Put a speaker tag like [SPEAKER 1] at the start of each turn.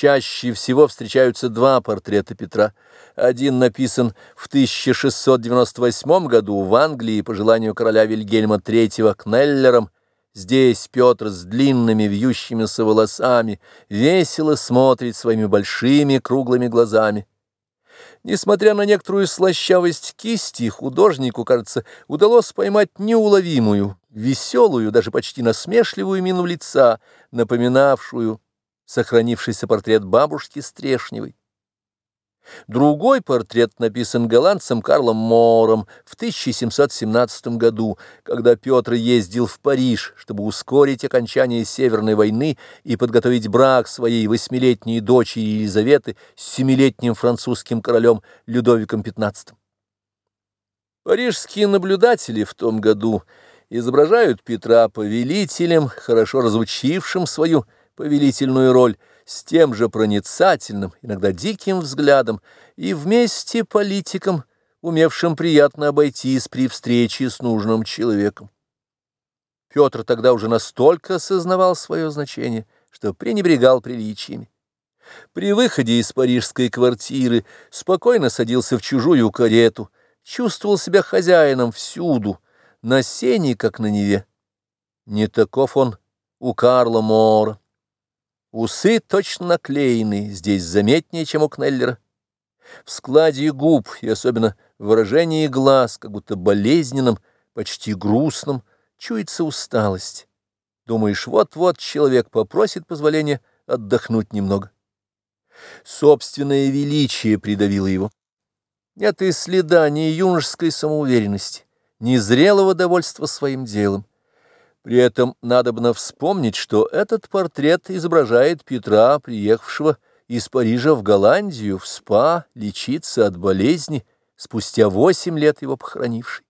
[SPEAKER 1] Чаще всего встречаются два портрета Петра. Один написан в 1698 году в Англии по желанию короля Вильгельма III Кнеллером. Здесь Петр с длинными вьющимися волосами весело смотрит своими большими круглыми глазами. Несмотря на некоторую слащавость кисти, художнику, кажется, удалось поймать неуловимую, веселую, даже почти насмешливую мину лица, напоминавшую сохранившийся портрет бабушки Стрешневой. Другой портрет написан голландцем Карлом Мором в 1717 году, когда Петр ездил в Париж, чтобы ускорить окончание Северной войны и подготовить брак своей восьмилетней дочери Елизаветы с семилетним французским королем Людовиком XV. Парижские наблюдатели в том году изображают Петра повелителем, хорошо разучившим свою повелительную роль, с тем же проницательным, иногда диким взглядом, и вместе политиком, умевшим приятно обойтись при встрече с нужным человеком. Петр тогда уже настолько осознавал свое значение, что пренебрегал приличиями. При выходе из парижской квартиры спокойно садился в чужую карету, чувствовал себя хозяином всюду, на сене, как на Неве. Не таков он у Карла Мора. Усы точно наклеены, здесь заметнее, чем у Кнеллера. В складе губ и особенно в выражении глаз, как будто болезненным, почти грустным, чуется усталость. Думаешь, вот-вот человек попросит позволения отдохнуть немного. Собственное величие придавило его. Нет и следа ни юношеской самоуверенности, ни зрелого довольства своим делом. При этом надобно вспомнить, что этот портрет изображает Петра, приехавшего из Парижа в Голландию, в СПА, лечиться от болезни, спустя восемь лет его похоронивший.